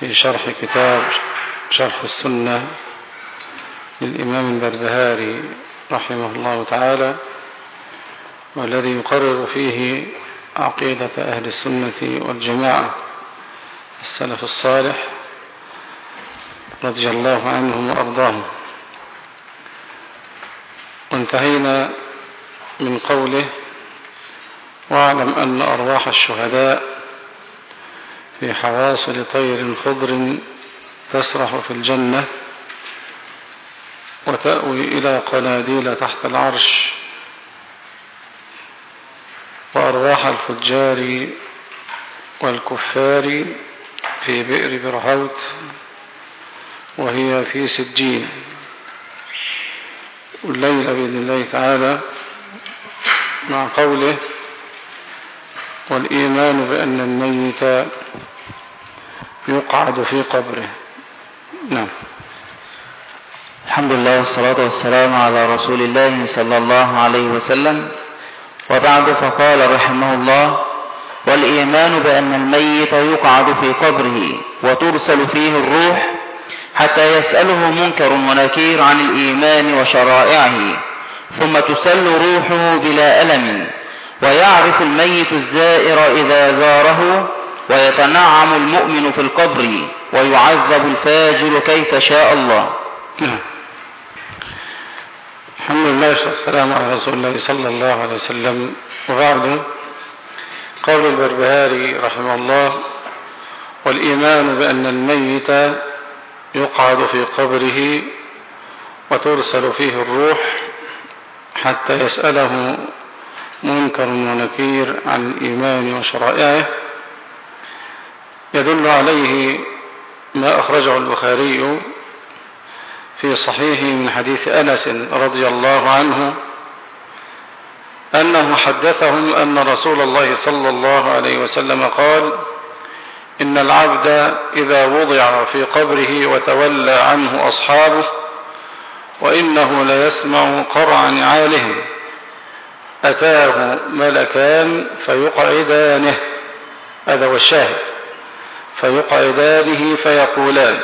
في شرح كتاب شرح السنة للإمام البربهاري رحمه الله تعالى والذي يقرر فيه عقيدة أهل السنة والجماعة السلف الصالح رضي الله عنهم وأرضاهم. وانتهينا من قوله واعلم أن أرواح الشهداء في حواصل طير خضر تسرح في الجنة وتأوي إلى قناديل تحت العرش وأرواح الفجار والكفار في بئر برهوت وهي في سجين. الليلة بإذن الله تعالى مع قوله والإيمان بأن الميت يقعد في قبره. نعم. الحمد لله والصلاة والسلام على رسول الله صلى الله عليه وسلم. وبعد فقال رحمه الله والإيمان بأن الميت يقعد في قبره وترسل فيه الروح حتى يسأله منكر ونكير عن الإيمان وشرائعه ثم تسل روحه بلا ألم ويعرف الميت الزائر إذا زاره ويتنعم المؤمن في القبر ويعذب الفاجر كيف شاء الله. نعم. الحمد لله والسلام على رسول الله صلى الله عليه وسلم. وبعد قول البربهاري رحمه الله والإيمان بأن الميت يقعد في قبره وترسل فيه الروح حتى يسأله منكر ونكير عن الإيمان وشرائعه. يدل عليه ما أخرجه البخاري في صحيح من حديث أنس رضي الله عنه أنه حدثهم أن رسول الله صلى الله عليه وسلم قال إن العبد إذا وضع في قبره وتولى عنه أصحابه وإنه ليسمع قرع نعالهم أتاه ملكان فيقعدانه هذا هو الشاهد. فيقعدانه فيقولان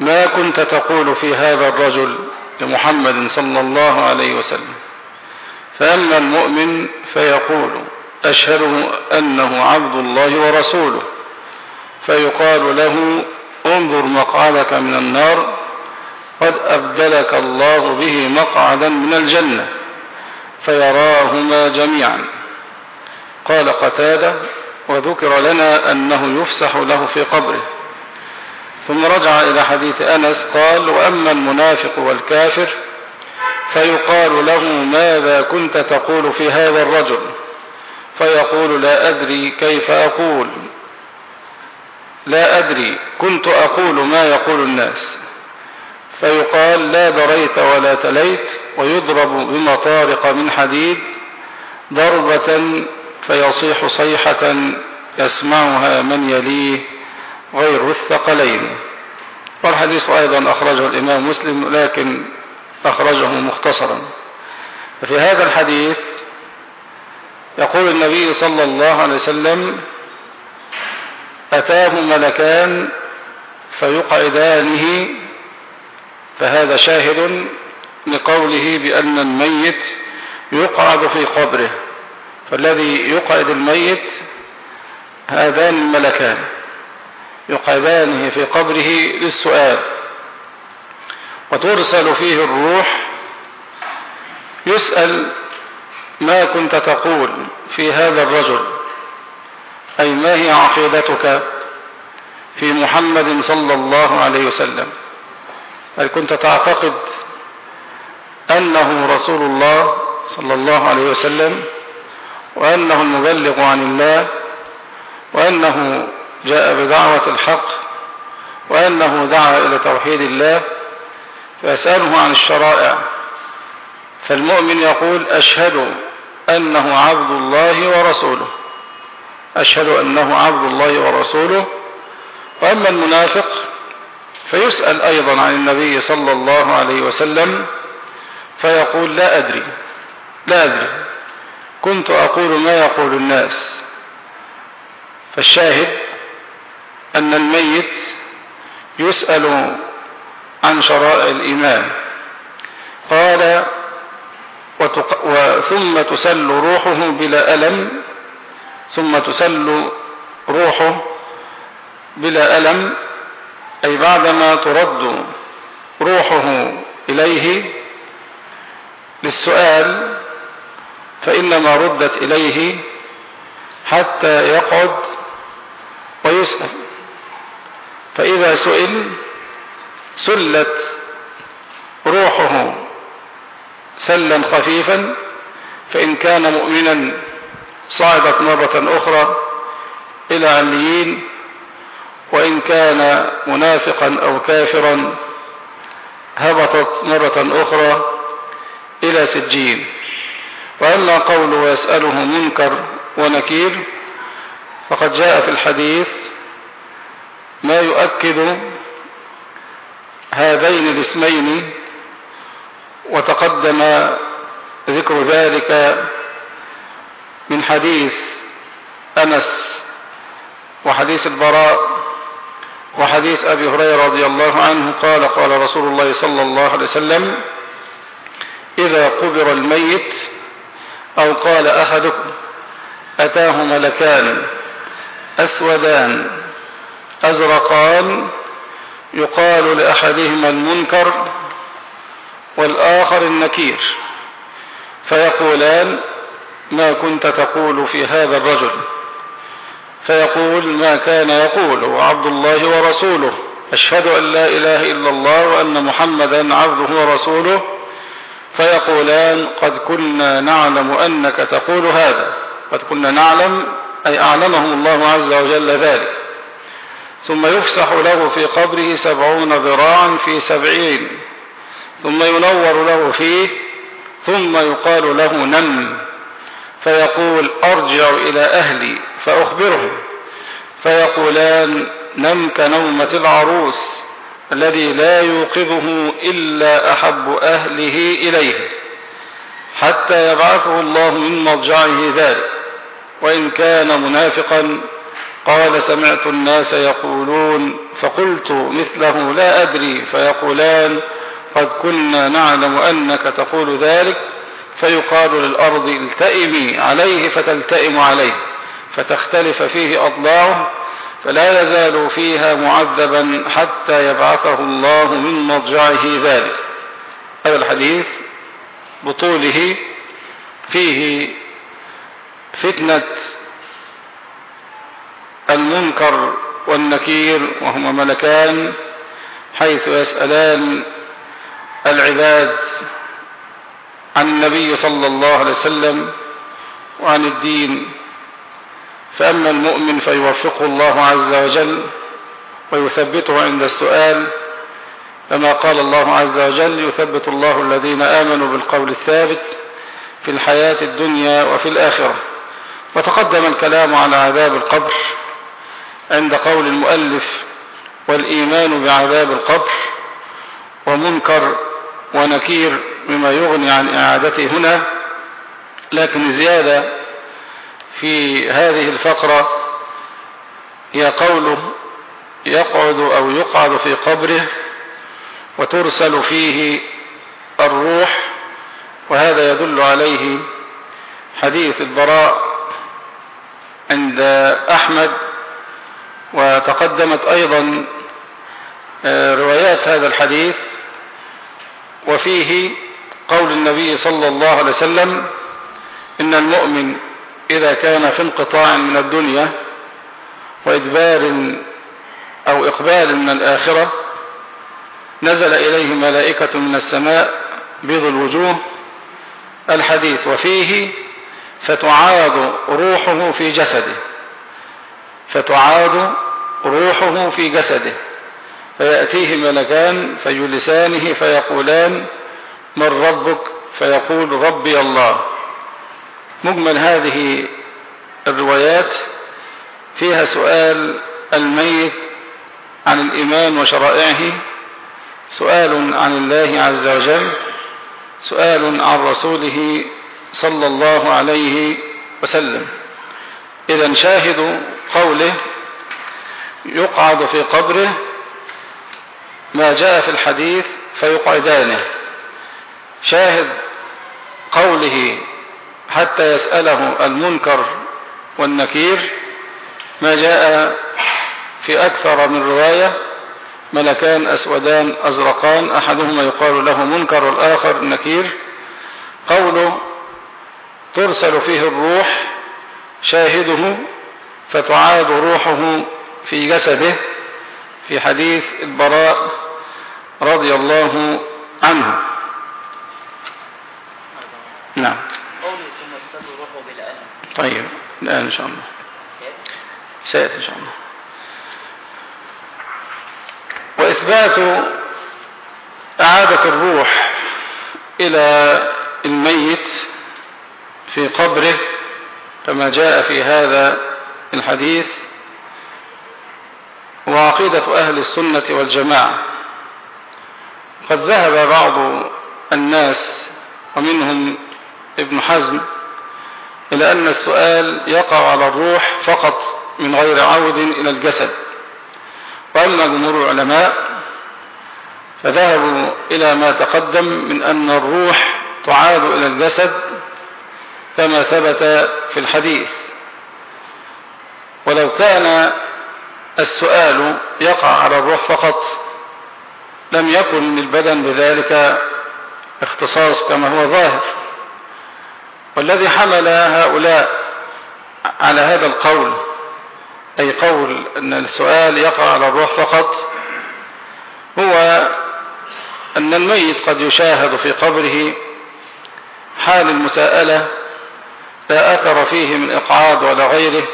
ما كنت تقول في هذا الرجل لمحمد صلى الله عليه وسلم؟ فأما المؤمن فيقول أشهد أنه عبد الله ورسوله فيقال له انظر مقعدك من النار قد أبدلك الله به مقعدا من الجنة فيراهما جميعا. قال قتادة وذكر لنا أنه يفسح له في قبره. ثم رجع إلى حديث أنس قال وأما المنافق والكافر فيقال له ماذا كنت تقول في هذا الرجل؟ فيقول لا أدري كيف أقول. لا أدري كنت أقول ما يقول الناس. فيقال لا دريت ولا تليت ويضرب بمطارق من حديد ضربة فيصيح صيحة يسمعها من يليه غير الثقلين. والحديث أيضا أخرجه الإمام مسلم لكن أخرجه مختصرا. ففي هذا الحديث يقول النبي صلى الله عليه وسلم أتاه ملكان فيقعدانه فهذا شاهد لقوله بأن الميت يقعد في قبره. فالذي يقعد الميت هذان الملكان يقعدانه في قبره للسؤال. وترسل فيه الروح يسأل ما كنت تقول في هذا الرجل أي ما هي عقيدتك في محمد صلى الله عليه وسلم؟ هل كنت تعتقد أنه رسول الله صلى الله عليه وسلم؟ وأنه المبلغ عن الله وأنه جاء بدعوة الحق وأنه دعا إلى توحيد الله فيسأله عن الشرائع. فالمؤمن يقول أشهد أنه عبد الله ورسوله. أشهد أنه عبد الله ورسوله. وأما المنافق فيسأل أيضا عن النبي صلى الله عليه وسلم فيقول لا أدري لا أدري. كنت أقول ما يقول الناس. فالشاهد أن الميت يسأل عن شرائع الإيمان. قال وتق... ثم تسل روحه بلا ألم ثم تسل روحه بلا ألم أي بعدما ترد روحه إليه للسؤال فإنما ردت إليه حتى يقعد ويسأل. فإذا سئل سلت روحه سلا خفيفا فإن كان مؤمنا صعدت مرة أخرى إلى عليين وإن كان منافقا أو كافرا هبطت مرة أخرى إلى سجين. وأما قول ويسأله منكر ونكير فقد جاء في الحديث ما يؤكد هذين الاسمين وتقدم ذكر ذلك من حديث أنس وحديث البراء وحديث أبي هريرة رضي الله عنه قال قال رسول الله صلى الله عليه وسلم إذا قبر الميت أو قال أحدكم أتاه ملكان أسودان أزرقان يقال لأحدهما المنكر والآخر النكير فيقولان ما كنت تقول في هذا الرجل. فيقول ما كان يقول عبد الله ورسوله. أشهد أن لا إله إلا الله وأن محمدا عبده ورسوله. فيقولان قد كنا نعلم أنك تقول هذا. قد كنا نعلم أي أعلمهم الله عز وجل ذلك. ثم يفسح له في قبره سبعون ذراعا في سبعين. ثم ينور له فيه ثم يقال له نم. فيقول أرجع إلى أهلي فأخبرهم. فيقولان نم كنومة العروس. الذي لا يوقظه إلا أحب أهله إليه حتى يبعثه الله من مضجعه ذلك. وإن كان منافقا قال سمعت الناس يقولون فقلت مثله لا أدري فيقولان قد كنا نعلم أنك تقول ذلك فيقال للأرض التئمي عليه فتلتئم عليه فتختلف فيه أضلاعه فلا يزال فيها معذبا حتى يبعثه الله من مضجعه ذلك. هذا الحديث بطوله فيه فتنة المنكر والنكير وهما ملكان حيث يسألان العباد عن النبي صلى الله عليه وسلم وعن الدين. فأما المؤمن فيوفقه الله عز وجل ويثبته عند السؤال كما قال الله عز وجل يثبت الله الذين آمنوا بالقول الثابت في الحياة الدنيا وفي الآخرة. وتقدم الكلام على عذاب القبر عند قول المؤلف والإيمان بعذاب القبر ومنكر ونكير مما يغني عن إعادته هنا لكن زيادة في هذه الفقرة هي قوله يقعد أو يقعد في قبره وترسل فيه الروح وهذا يدل عليه حديث البراء عند أحمد وتقدمت أيضا آه، روايات هذا الحديث وفيه قول النبي صلى الله عليه وسلم إن المؤمن إذا كان في انقطاع من الدنيا وإدبار أو إقبال من الآخرة نزل إليه ملائكة من السماء بيض الوجوه الحديث وفيه فتعاد روحه في جسده فتعاد روحه في جسده فيأتيه ملكان فيجلسانه فيقولان من ربك؟ فيقول ربي الله. مجمل هذه الروايات فيها سؤال الميت عن الإيمان وشرائعه سؤال عن الله عز وجل سؤال عن رسوله صلى الله عليه وسلم. إذا شاهد قوله يقعد في قبره ما جاء في الحديث فيقعدانه. شاهد قوله حتى يسأله المنكر والنكير ما جاء في أكثر من رواية ملكان أسودان أزرقان أحدهما يقال له منكر والآخر نكير. قوله ترسل فيه الروح شاهده فتعاد روحه في جسده في حديث البراء رضي الله عنه. نعم. طيب الآن إن شاء الله. سيأتي إن شاء الله. وإثبات إعادة الروح إلى الميت في قبره كما جاء في هذا الحديث وعقيدة أهل السنة والجماعة. قد ذهب بعض الناس ومنهم ابن حزم إلى أن السؤال يقع على الروح فقط من غير عود إلى الجسد. وأما جمهور العلماء فذهبوا إلى ما تقدم من أن الروح تعاد إلى الجسد كما ثبت في الحديث. ولو كان السؤال يقع على الروح فقط لم يكن للبدن بذلك اختصاص كما هو ظاهر. والذي حمل هؤلاء على هذا القول أي قول أن السؤال يقع على الروح فقط هو أن الميت قد يشاهد في قبره حال المساءلة لا أثر فيه من إقعاد ولا غيره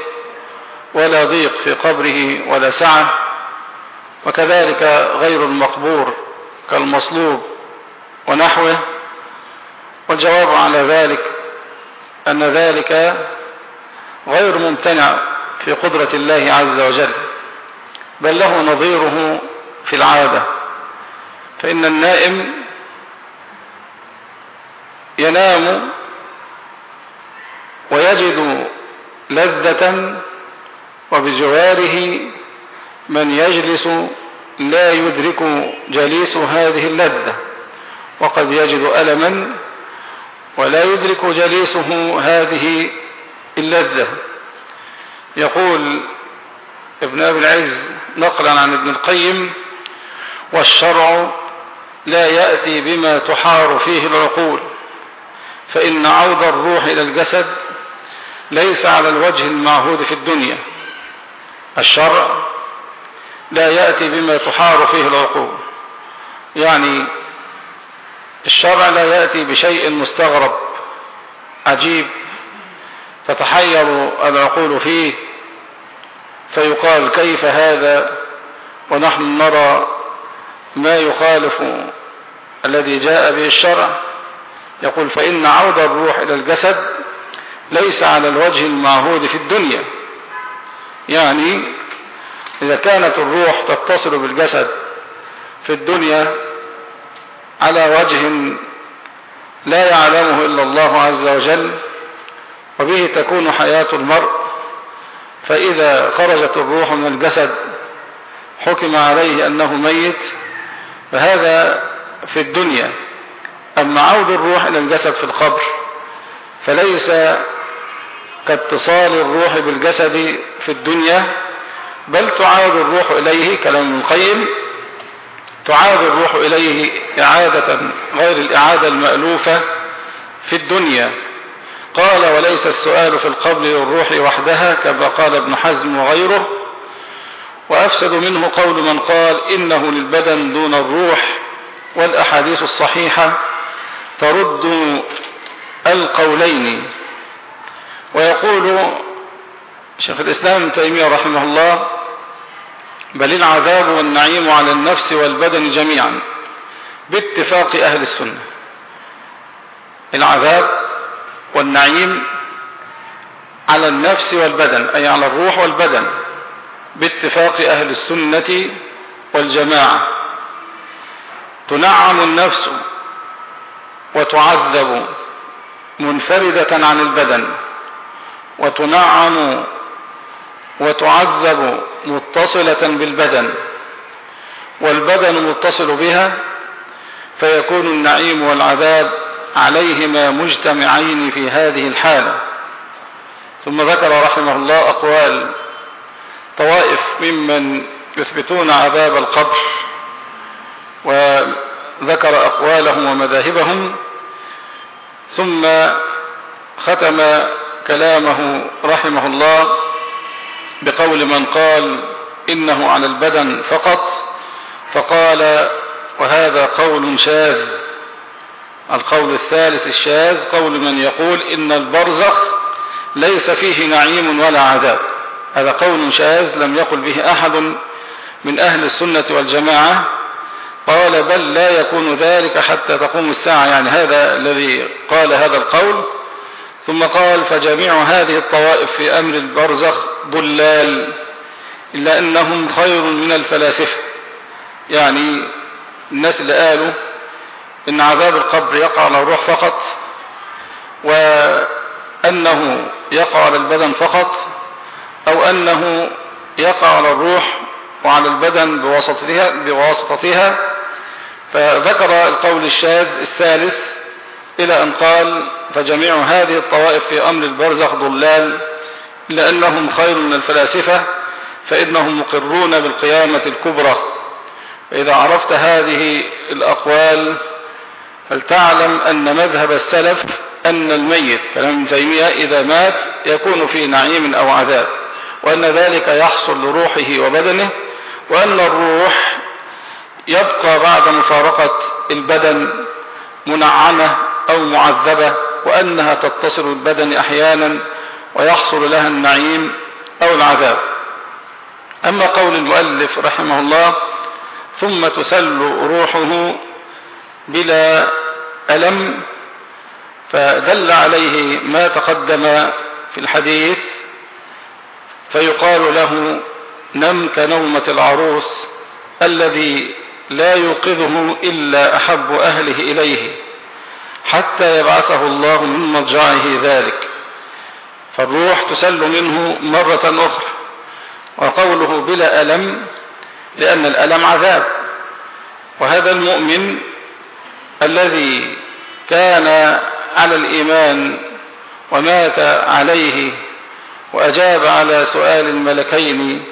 ولا ضيق في قبره ولا سعة وكذلك غير المقبور كالمصلوب ونحوه والجواب على ذلك أن ذلك غير ممتنع في قدرة الله عز وجل بل له نظيره في العادة. فإن النائم ينام ويجد لذة وبجواره من يجلس لا يدرك جليس هذه اللذة وقد يجد ألما ولا يدرك جليسه هذه اللذة يقول ابن أبي العز نقلا عن ابن القيم والشرع لا يأتي بما تحار فيه العقول فإن عود الروح إلى الجسد ليس على الوجه المعهود في الدنيا. الشرع لا يأتي بما تحار فيه العقول يعني الشرع لا يأتي بشيء مستغرب عجيب تتحير العقول فيه فيقال كيف هذا؟ ونحن نرى ما يخالف الذي جاء به الشرع. يقول فإن عود الروح إلى الجسد ليس على الوجه المعهود في الدنيا. يعني إذا كانت الروح تتصل بالجسد في الدنيا على وجه لا يعلمه إلا الله عز وجل وبه تكون حياة المرء. فإذا خرجت الروح من الجسد حكم عليه أنه ميت فهذا في الدنيا. أما عود الروح إلى الجسد في القبر فليس كاتصال الروح بالجسد في الدنيا بل تعاد الروح إليه كلام القيم تعاد الروح إليه إعادة غير الإعادة المألوفة في الدنيا. قال وليس السؤال في القبر للروح وحدها كما قال ابن حزم وغيره. وأفسد منه قول من قال إنه للبدن دون الروح والأحاديث الصحيحة ترد القولين. ويقول شيخ الإسلام تيمية رحمه الله بل العذاب والنعيم على النفس والبدن جميعا. باتفاق أهل السنة. العذاب والنعيم على النفس والبدن أي على الروح والبدن. باتفاق أهل السنة والجماعة. تنعم النفس وتعذب منفردة عن البدن. وتنعم وتعذب متصلة بالبدن والبدن متصل بها فيكون النعيم والعذاب عليهما مجتمعين في هذه الحالة. ثم ذكر رحمه الله أقوال طوائف ممن يثبتون عذاب القبر وذكر أقوالهم ومذاهبهم ثم ختم كلامه رحمه الله بقول من قال إنه على البدن فقط فقال وهذا قول شاذ. القول الثالث الشاذ قول من يقول إن البرزخ ليس فيه نعيم ولا عذاب. هذا قول شاذ لم يقل به أحد من أهل السنة والجماعة. قال بل لا يكون ذلك حتى تقوم الساعة. يعني هذا الذي قال هذا القول ثم قال فجميع هذه الطوائف في أمر البرزخ ضلال إلا أنهم خير من الفلاسفة. يعني الناس اللي قالوا إن عذاب القبر يقع على الروح فقط وأنه يقع على البدن فقط أو أنه يقع على الروح وعلى البدن بواسطتها, بواسطتها. فذكر القول الشاذ الثالث إلى أن قال فجميع هذه الطوائف في أمر البرزخ ضلال لأنهم خير من الفلاسفة فإنهم مقرون بالقيامة الكبرى. فإذا عرفت هذه الأقوال فلتعلم أن مذهب السلف أن الميت كلام ابن تيمية إذا مات يكون في نعيم أو عذاب وأن ذلك يحصل لروحه وبدنه وأن الروح يبقى بعد مفارقة البدن منعمة أو معذبة وأنها تتصل البدن أحيانا ويحصل لها النعيم أو العذاب. أما قول المؤلف رحمه الله ثم تسل روحه بلا ألم فدل عليه ما تقدم في الحديث فيقال له نم كنومة العروس الذي لا يوقظه إلا أحب أهله إليه. حتى يبعثه الله من مضجعه ذلك. فالروح تسل منه مرة أخرى وقوله بلا ألم لأن الألم عذاب. وهذا المؤمن الذي كان على الإيمان ومات عليه وأجاب على سؤال الملكين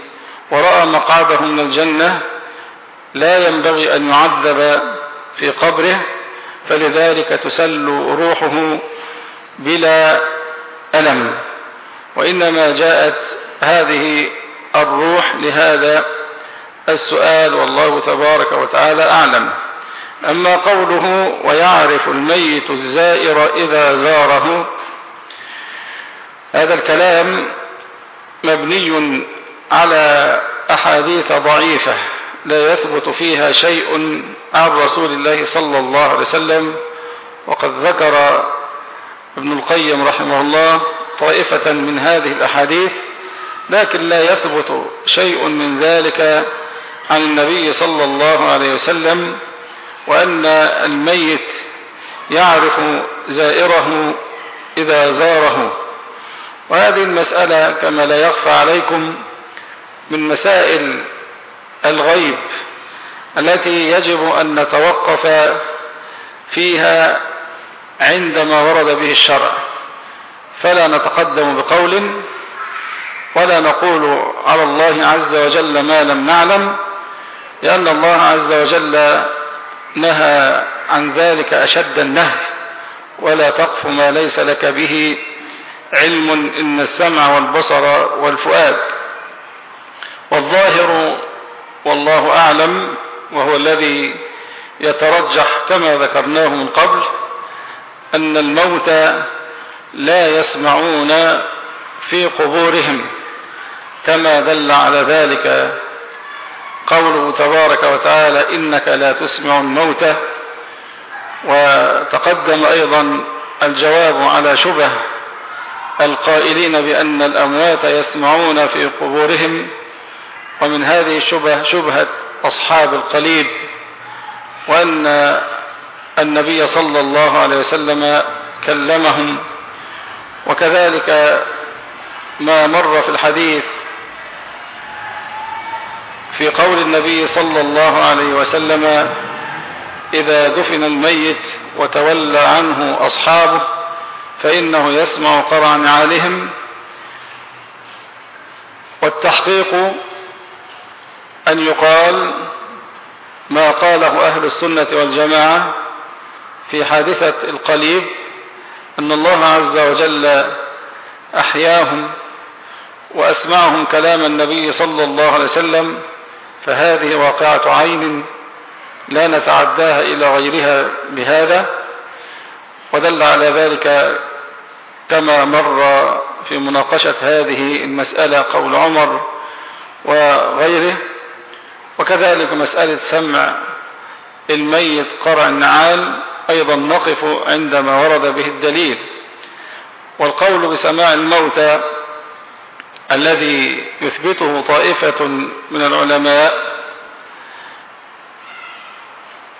ورأى مقعده من الجنة لا ينبغي أن يعذب في قبره فلذلك تسل روحه بلا ألم. وإنما جاءت هذه الروح لهذا السؤال والله تبارك وتعالى أعلم. أما قوله ويعرف الميت الزائر إذا زاره هذا الكلام مبني على أحاديث ضعيفة. لا يثبت فيها شيء عن رسول الله صلى الله عليه وسلم. وقد ذكر ابن القيم رحمه الله طائفة من هذه الأحاديث لكن لا يثبت شيء من ذلك عن النبي صلى الله عليه وسلم وأن الميت يعرف زائره إذا زاره. وهذه المسألة كما لا يخفى عليكم من مسائل الغيب التي يجب أن نتوقف فيها عندما ورد به الشرع. فلا نتقدم بقول ولا نقول على الله عز وجل ما لم نعلم لأن الله عز وجل نهى عن ذلك أشد النهي. ولا تقف ما ليس لك به علم إن السمع والبصر والفؤاد. والظاهر والله أعلم وهو الذي يترجح كما ذكرناه من قبل أن الموتى لا يسمعون في قبورهم كما دل على ذلك قوله تبارك وتعالى إنك لا تسمع الموتى وتقدم أيضا الجواب على شبه القائلين بأن الأموات يسمعون في قبورهم ومن هذه الشبه شبهة أصحاب القليب وأن النبي صلى الله عليه وسلم كلمهم وكذلك ما مر في الحديث في قول النبي صلى الله عليه وسلم إذا دفن الميت وتولى عنه أصحابه فإنه يسمع قرع نعالهم والتحقيق أن يقال ما قاله أهل السنة والجماعة في حادثة القليب أن الله عز وجل أحياهم وأسمعهم كلام النبي صلى الله عليه وسلم فهذه واقعة عين لا نتعداها إلى غيرها بهذا ودل على ذلك كما مر في مناقشة هذه المسألة قول عمر وغيره. وكذلك مسألة سمع الميت قرع النعال أيضا نقف عندما ورد به الدليل. والقول بسماع الموتى الذي يثبته طائفة من العلماء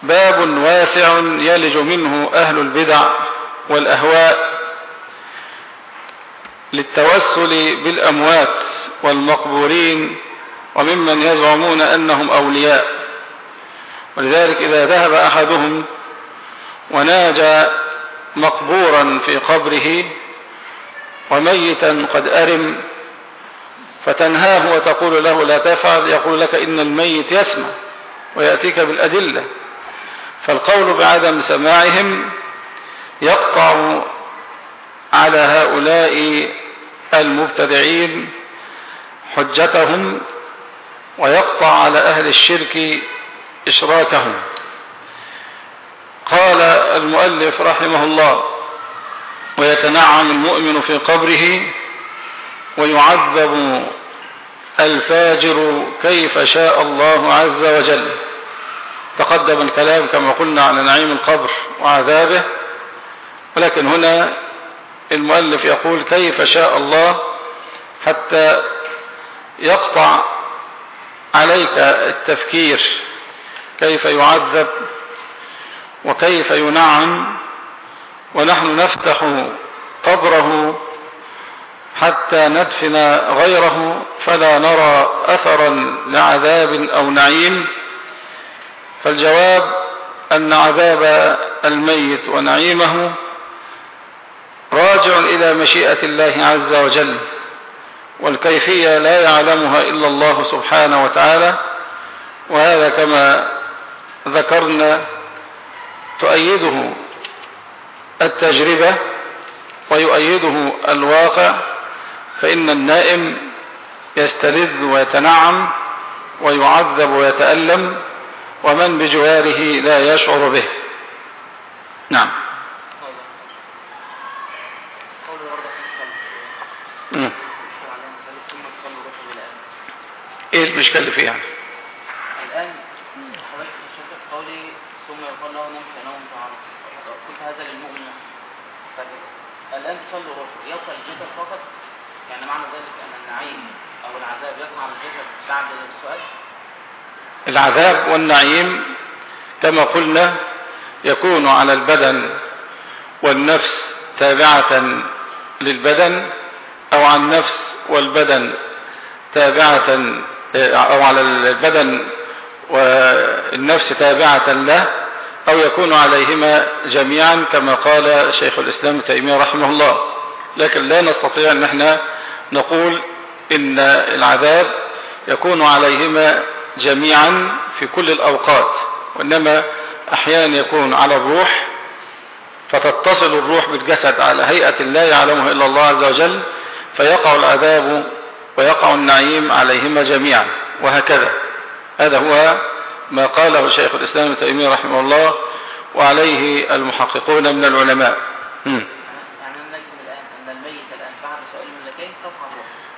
باب واسع يلج منه أهل البدع والأهواء للتوسل بالأموات والمقبورين وممن يزعمون أنهم أولياء. ولذلك إذا ذهب أحدهم وناجى مقبورا في قبره وميتا قد أرم فتنهاه وتقول له لا تفعل يقول لك إن الميت يسمع ويأتيك بالأدلة. فالقول بعدم سماعهم يقطع على هؤلاء المبتدعين حجتهم ويقطع على أهل الشرك إشراكهم. قال المؤلف رحمه الله ويتنعم المؤمن في قبره ويعذب الفاجر كيف شاء الله عز وجل. تقدم الكلام كما قلنا على نعيم القبر وعذابه ولكن هنا المؤلف يقول كيف شاء الله حتى يقطع عليك التفكير كيف يعذب وكيف ينعم ونحن نفتح قبره حتى ندفن غيره فلا نرى أثرا لعذاب أو نعيم. فالجواب أن عذاب الميت ونعيمه راجع إلى مشيئة الله عز وجل. والكيفية لا يعلمها إلا الله سبحانه وتعالى وهذا كما ذكرنا تؤيده التجربة ويؤيده الواقع فإن النائم يستلذ ويتنعم ويعذب ويتألم ومن بجواره لا يشعر به. نعم. إيه المشكلة اللي فيها؟ الآن حضرتك شفت قولي ثم يقال له نمت نوم قلت هذا للمؤمن. الآن تصلي الروح يوصل الجسد فقط؟ يعني معنى ذلك أن النعيم أو العذاب يقع على الجسد بعد السؤال؟ العذاب والنعيم كما قلنا يكون على البدن والنفس تابعة للبدن أو على النفس والبدن تابعة أو على البدن والنفس تابعة له أو يكون عليهما جميعا كما قال شيخ الإسلام تيمية رحمه الله. لكن لا نستطيع أن إحنا نقول إن العذاب يكون عليهما جميعا في كل الأوقات وإنما أحيانا يكون على الروح فتتصل الروح بالجسد على هيئة لا يعلمها إلا الله عز وجل فيقع العذاب ويقع النعيم عليهما جميعا وهكذا. هذا هو ما قاله شيخ الإسلام تيمية رحمه الله وعليه المحققون من العلماء. يعني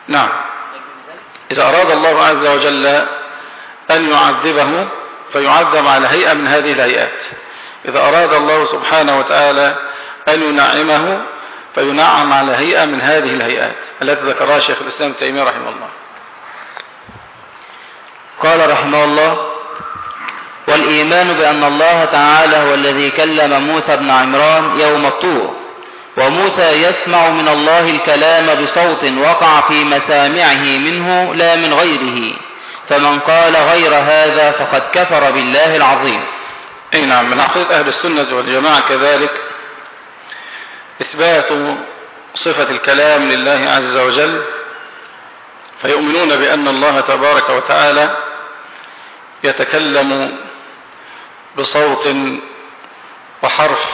نعم. إذا أراد الله عز وجل أن يعذبه فيعذب على هيئة من هذه الهيئات. إذا أراد الله سبحانه وتعالى أن ينعمه فينعم على هيئة من هذه الهيئات التي ذكرها شيخ الإسلام تيمية رحمه الله. قال رحمه الله والإيمان بأن الله تعالى هو الذي كلم موسى بن عمران يوم الطور وموسى يسمع من الله الكلام بصوت وقع في مسامعه منه لا من غيره فمن قال غير هذا فقد كفر بالله العظيم. أي نعم من عقيدة أهل السنة والجماعة كذلك إثبات صفة الكلام لله عز وجل فيؤمنون بأن الله تبارك وتعالى يتكلم بصوت وحرف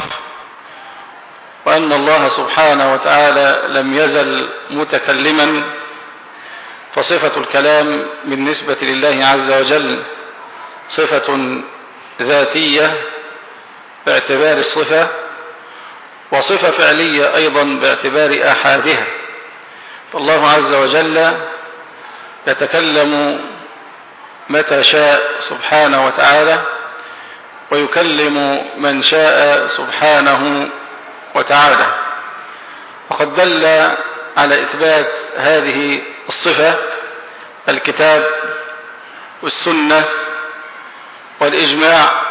وأن الله سبحانه وتعالى لم يزل متكلما فصفة الكلام بالنسبة لله عز وجل صفة ذاتية باعتبار الصفة وصفة فعلية أيضا باعتبار آحادها. فالله عز وجل يتكلم متى شاء سبحانه وتعالى ويكلم من شاء سبحانه وتعالى. وقد دل على إثبات هذه الصفة الكتاب والسنة والإجماع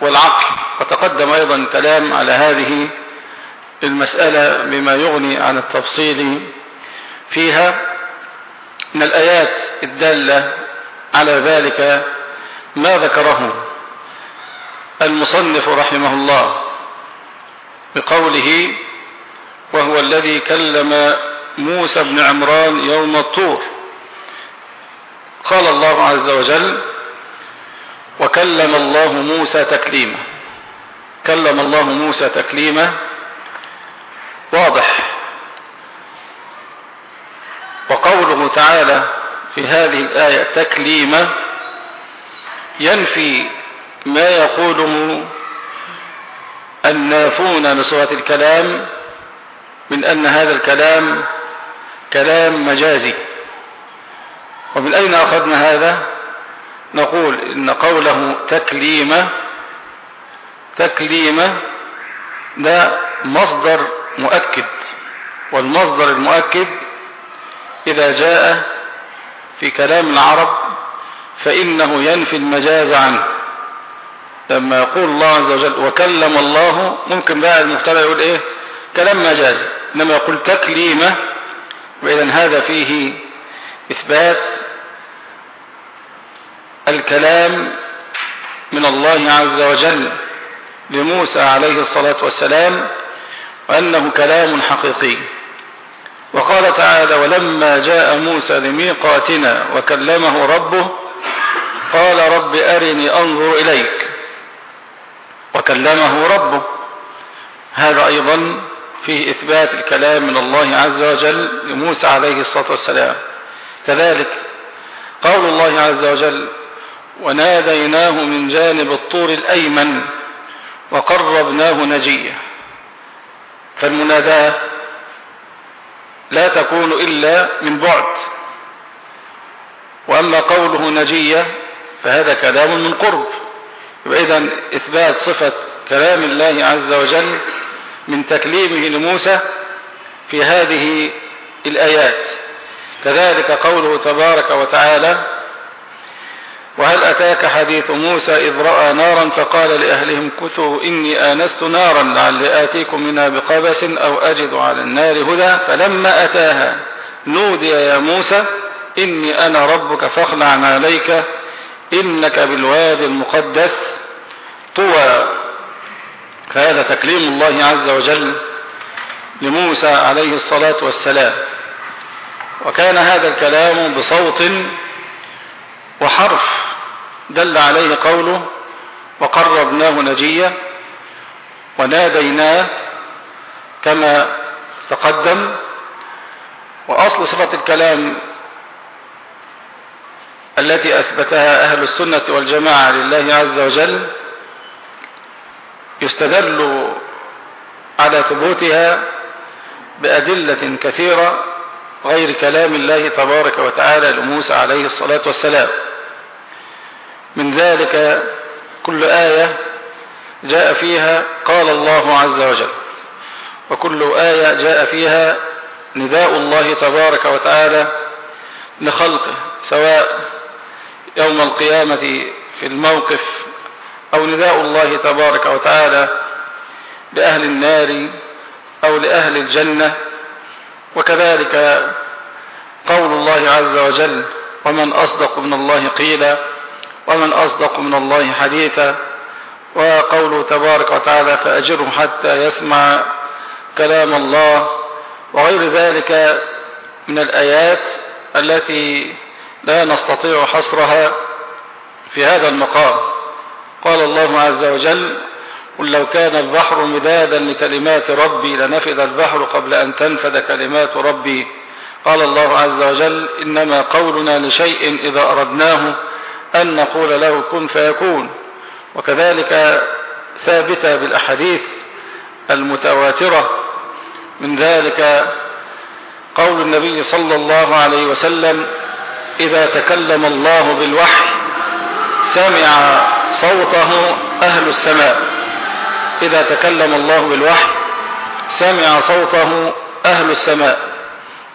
والعقل. وتقدم أيضا كلام على هذه المسألة بما يغني عن التفصيل فيها من الآيات الدالة على ذلك ما ذكره المصنف رحمه الله بقوله وهو الذي كلم موسى بن عمران يوم الطور. قال الله عز وجل وكلم الله موسى تكليما. كلم الله موسى تكليما واضح. وقوله تعالى في هذه الآية تكليما ينفي ما يقوله النافون لصفة الكلام من أن هذا الكلام كلام مجازي. ومن أين أخذنا هذا؟ نقول إن قوله تكليمة تكليمة ده مصدر مؤكد والمصدر المؤكد إذا جاء في كلام العرب فإنه ينفي المجاز عنه. لما يقول الله عز وجل وكلم الله ممكن بقى المختلف يقول إيه؟ كلام مجازي إنما يقول تكليمة وإذا هذا فيه إثبات الكلام من الله عز وجل لموسى عليه الصلاة والسلام وأنه كلام حقيقي. وقال تعالى ولما جاء موسى لميقاتنا وكلمه ربه قال رب أرني أنظر إليك وكلمه ربه. هذا أيضا فيه إثبات الكلام من الله عز وجل لموسى عليه الصلاة والسلام. كذلك قول الله عز وجل وناديناه من جانب الطور الأيمن وقربناه نجيا فالمناداة لا تكون إلا من بعد. وأما قوله نجية فهذا كلام من قرب. إذا إثبات صفة كلام الله عز وجل من تكليمه لموسى في هذه الآيات. كذلك قوله تبارك وتعالى وهل أتاك حديث موسى إذ رأى نارا فقال لأهلهم كثوا إني آنست نارا لعل آتيكم منها بقبس أو أجد على النار هدى فلما أتاها نودي يا موسى إني أنا ربك فاخلع عليك إنك بالوادي المقدس. طوى فهذا تكليم الله عز وجل لموسى عليه الصلاة والسلام. وكان هذا الكلام بصوت وحرف دل عليه قوله وقربناه نجيا وناديناه كما تقدم وأصل صفة الكلام التي أثبتها أهل السنة والجماعة لله عز وجل يستدل على ثبوتها بأدلة كثيرة غير كلام الله تبارك وتعالى لموسى عليه الصلاة والسلام. من ذلك كل آية جاء فيها قال الله عز وجل. وكل آية جاء فيها نداء الله تبارك وتعالى لخلقه سواء يوم القيامة في الموقف أو نداء الله تبارك وتعالى لأهل النار أو لأهل الجنة. وكذلك قول الله عز وجل ومن أصدق من الله قيلا ومن أصدق من الله حديثا وقوله تبارك وتعالى فأجره حتى يسمع كلام الله وغير ذلك من الآيات التي لا نستطيع حصرها في هذا المقام. قال الله عز وجل قل لو كان البحر مدادا لكلمات ربي لنفذ البحر قبل أن تنفذ كلمات ربي قال الله عز وجل إنما قولنا لشيء إذا أردناه أن نقول له كن فيكون. وكذلك ثابتة بالأحاديث المتواترة من ذلك قول النبي صلى الله عليه وسلم إذا تكلم الله بالوحي سمع صوته أهل السماء. إذا تكلم الله بالوحي سمع صوته أهل السماء.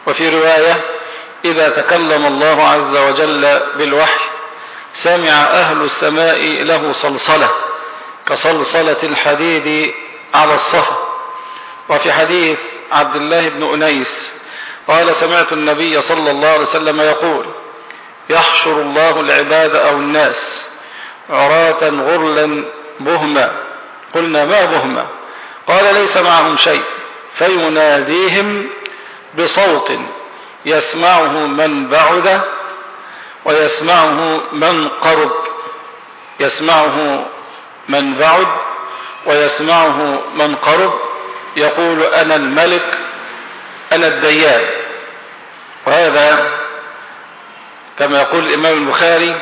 وفي رواية إذا تكلم الله عز وجل بالوحي سمع أهل السماء له صلصلة كصلصلة الحديد على الصفا وفي حديث عبد الله بن أنيس قال سمعت النبي صلى الله عليه وسلم يقول يحشر الله العباد أو الناس عراة غرلا بهما. قلنا ما بهما؟ قال ليس معهم شيء. فيناديهم بصوت يسمعه من بعد ويسمعه من قرب يسمعه من بعد ويسمعه من قرب. يقول أنا الملك أنا الديان. وهذا كما يقول الإمام البخاري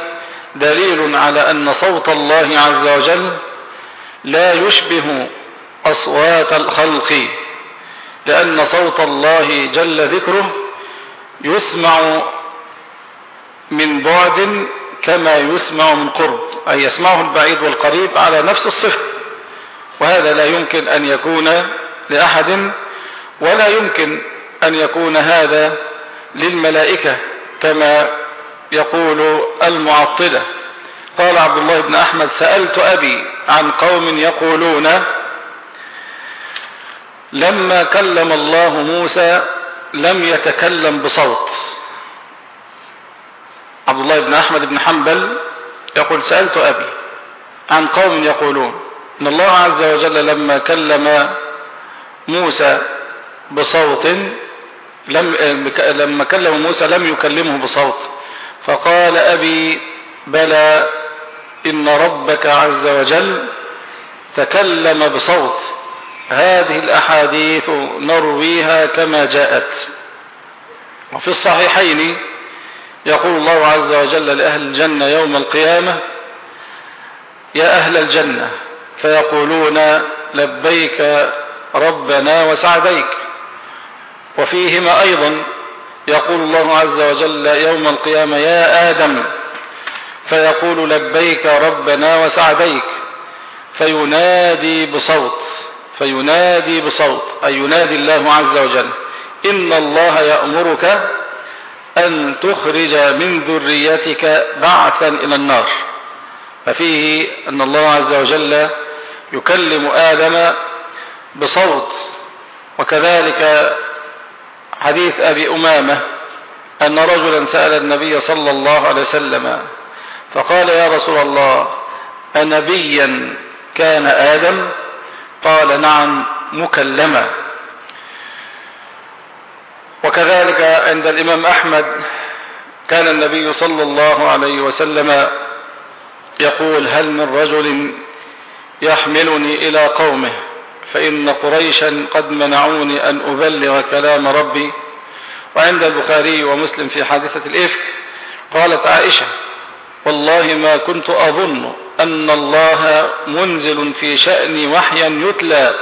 دليل على أن صوت الله عز وجل لا يشبه أصوات الخلق لأن صوت الله جل ذكره يسمع من بعد كما يسمع من قرب أي يسمعه البعيد والقريب على نفس الصفة وهذا لا يمكن أن يكون لأحد ولا يمكن أن يكون هذا للملائكة كما يقول المعطلة. قال عبد الله بن أحمد سألت أبي عن قوم يقولون لما كلم الله موسى لم يتكلم بصوت. عبد الله بن أحمد بن حنبل يقول سألت أبي عن قوم يقولون إن الله عز وجل لما كلم موسى بصوت لم لما كلم موسى لم يكلمه بصوت فقال أبي بلى إن ربك عز وجل تكلم بصوت هذه الأحاديث نرويها كما جاءت. وفي الصحيحين يقول الله عز وجل لأهل الجنة يوم القيامة يا أهل الجنة فيقولون لبيك ربنا وسعديك. وفيهما أيضا يقول الله عز وجل يوم القيامة يا آدم فيقول لبيك ربنا وسعديك. فينادي بصوت فينادي بصوت أي ينادي الله عز وجل إن الله يأمرك أن تخرج من ذريتك بعثا إلى النار. ففيه أن الله عز وجل يكلم آدم بصوت وكذلك حديث أبي أمامة أن رجلا سأل النبي صلى الله عليه وسلم فقال يا رسول الله أنبيا كان آدم؟ قال نعم مكلما. وكذلك عند الإمام أحمد كان النبي صلى الله عليه وسلم يقول هل من رجل يحملني إلى قومه فإن قريشا قد منعوني أن أبلغ كلام ربي وعند البخاري ومسلم في حادثة الإفك قالت عائشة والله ما كنت أظن أن الله منزل في شأني وحيا يتلى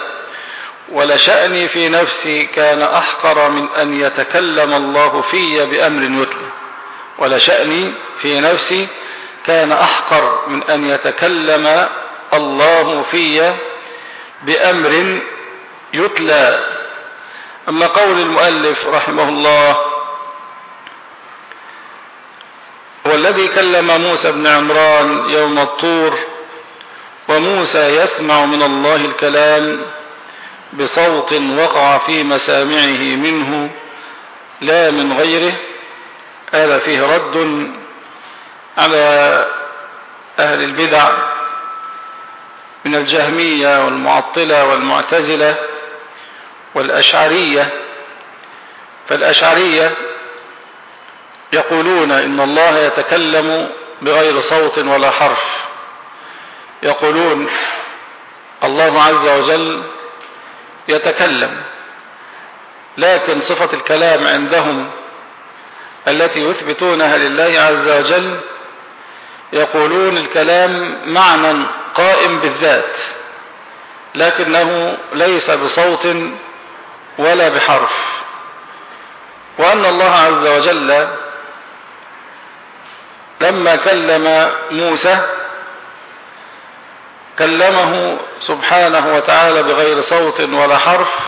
ولشأني في نفسي كان أحقر من أن يتكلم الله في بأمر يتلى. ولشأني في نفسي كان أحقر من أن يتكلم الله في بأمر يتلى. أما قول المؤلف رحمه الله هو الذي كلم موسى بن عمران يوم الطور وموسى يسمع من الله الكلام بصوت وقع في مسامعه منه لا من غيره هذا فيه رد على أهل البدع من الجهمية والمعطلة والمعتزلة والأشعرية. فالأشعرية يقولون إن الله يتكلم بغير صوت ولا حرف. يقولون الله عز وجل يتكلم. لكن صفة الكلام عندهم التي يثبتونها لله عز وجل يقولون الكلام معنى قائم بالذات لكنه ليس بصوت ولا بحرف. وأن الله عز وجل لما كلم موسى كلمه سبحانه وتعالى بغير صوت ولا حرف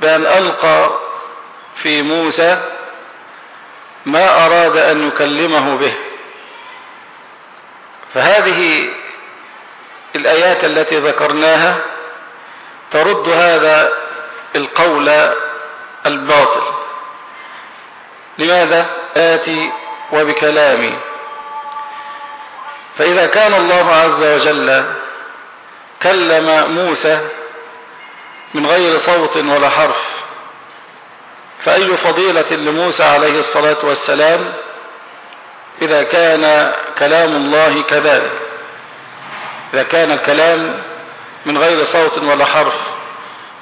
بأن ألقى في موسى ما أراد أن يكلمه به. فهذه الآيات التي ذكرناها ترد هذا القول الباطل. لماذا؟ آتي وبكلامي. فإذا كان الله عز وجل كلم موسى من غير صوت ولا حرف. فأي فضيلة لموسى عليه الصلاة والسلام؟ إذا كان كلام الله كذلك. إذا كان الكلام من غير صوت ولا حرف.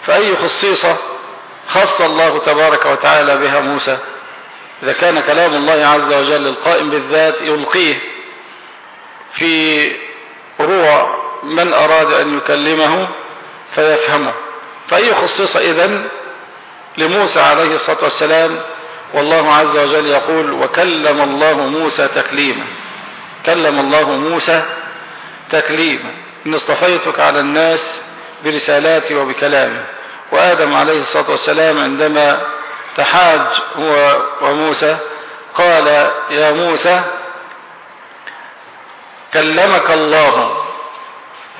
فأي خصيصة خص الله تبارك وتعالى بها موسى؟ إذا كان كلام الله عز وجل القائم بالذات يلقيه في روع من أراد أن يكلمه فيفهمه. فأي خصيصة إذن لموسى عليه الصلاة والسلام؟ والله عز وجل يقول وكلم الله موسى تكليما. كلم الله موسى تكليما. إن اصطفيتك على الناس برسالاتي وبكلامي. وآدم عليه الصلاة والسلام عندما تحاج هو وموسى قال يا موسى كلمك الله.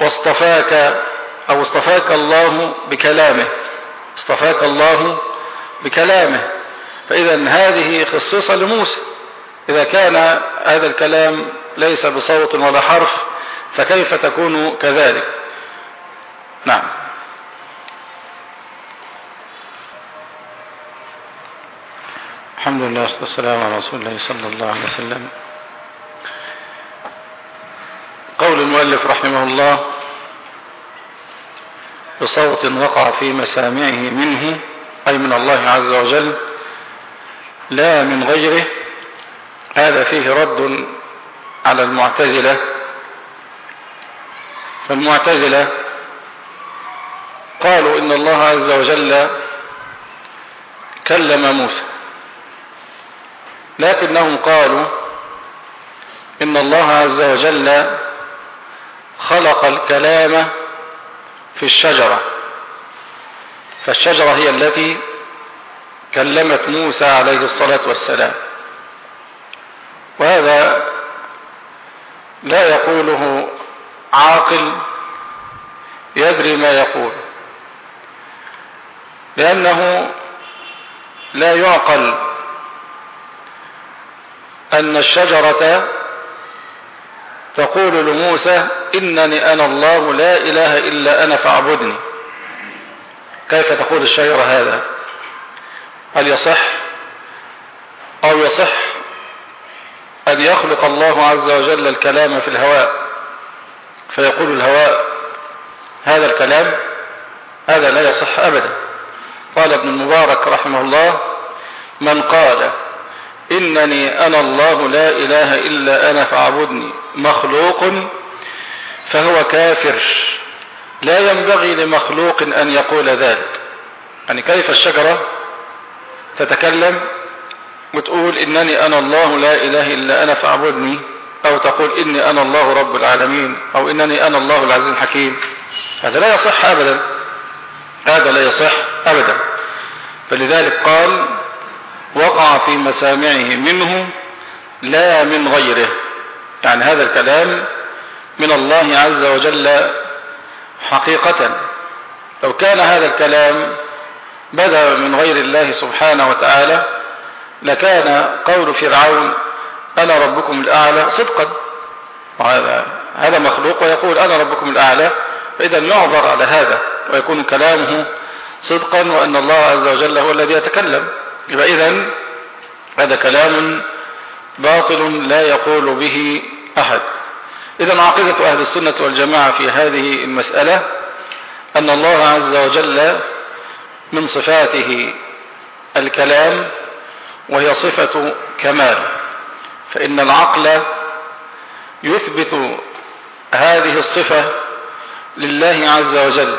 واصطفاك أو اصطفاك الله بكلامه. اصطفاك الله بكلامه. فإذا هذه خصيصة لموسى. إذا كان هذا الكلام ليس بصوت ولا حرف فكيف تكون كذلك؟ نعم. الحمد لله والصلاة والسلام على رسول الله صلى الله عليه وسلم. قول المؤلف رحمه الله بصوت وقع في مسامعه منه أي من الله عز وجل لا من غيره هذا فيه رد على المعتزلة. فالمعتزلة قالوا إن الله عز وجل كلم موسى لكنهم قالوا إن الله عز وجل خلق الكلام في الشجرة. فالشجرة هي التي كلمت موسى عليه الصلاة والسلام. وهذا لا يقوله عاقل يدري ما يقول لأنه لا يعقل أن الشجرة تقول لموسى إنني أنا الله لا إله إلا أنا فاعبدني. كيف تقول الشجرة هذا؟ هل يصح أو يصح أن يخلق الله عز وجل الكلام في الهواء؟ فيقول الهواء هذا الكلام هذا لا يصح أبدا. قال ابن المبارك رحمه الله من قال إنني أنا الله لا إله إلا أنا فاعبدني. مخلوق فهو كافر. لا ينبغي لمخلوق أن يقول ذلك. يعني كيف الشجرة تتكلم وتقول إنني أنا الله لا إله إلا أنا فاعبدني أو تقول إني أنا الله رب العالمين أو إنني أنا الله العزيز الحكيم. هذا لا يصح أبدا. هذا لا يصح أبدا. فلذلك قال وقع في مسامعه منه لا من غيره. يعني هذا الكلام من الله عز وجل حقيقة. لو كان هذا الكلام بدأ من غير الله سبحانه وتعالى لكان قول فرعون أنا ربكم الأعلى صدقا. هذا مخلوق ويقول أنا ربكم الأعلى. فإذا يعذر على هذا ويكون كلامه صدقا وأن الله عز وجل هو الذي يتكلم. يبقى إذن هذا كلام باطل لا يقول به أحد. إذا عقيدة أهل السنة والجماعة في هذه المسألة أن الله عز وجل من صفاته الكلام وهي صفة كمال. فإن العقل يثبت هذه الصفة لله عز وجل